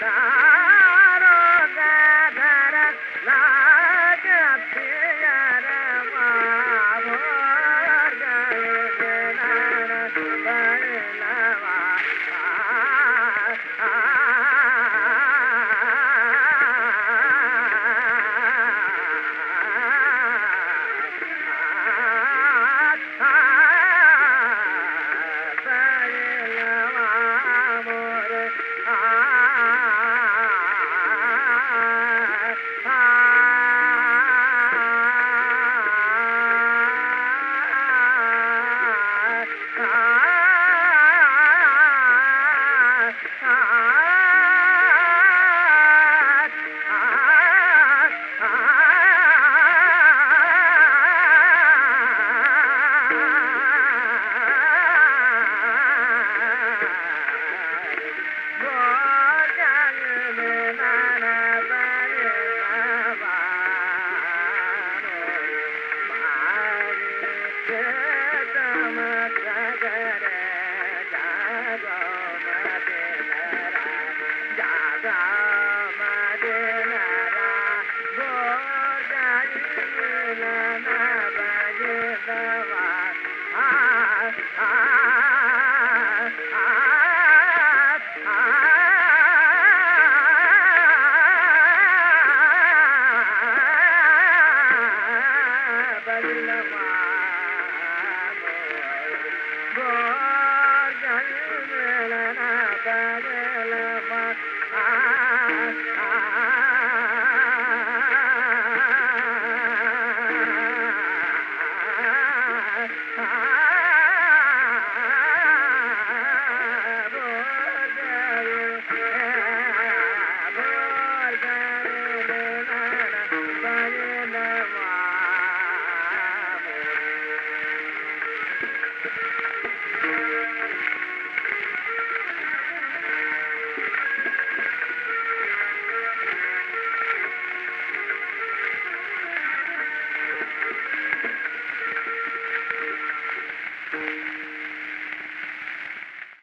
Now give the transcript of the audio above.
da Yeah. la la